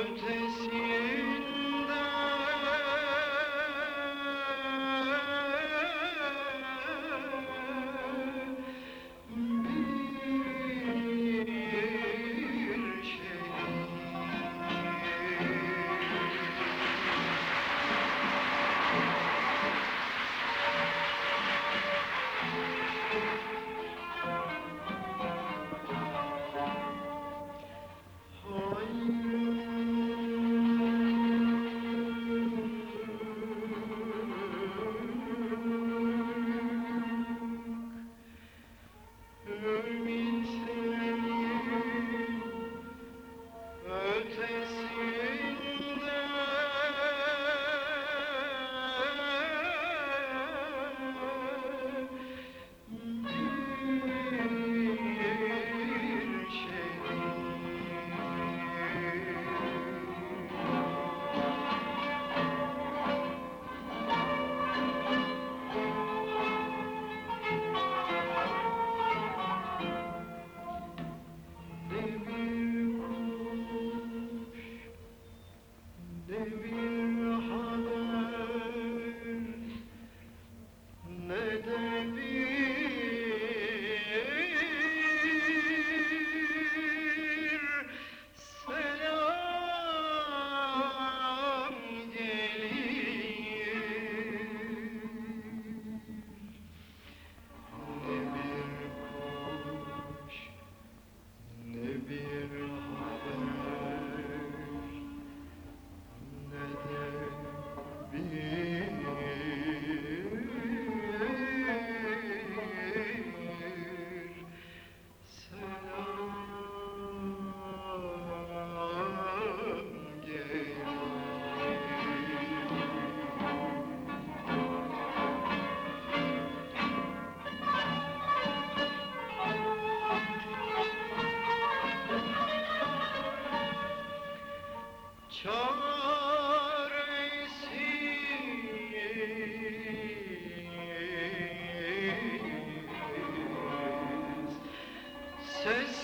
ötesi ne de Çaresiz Ses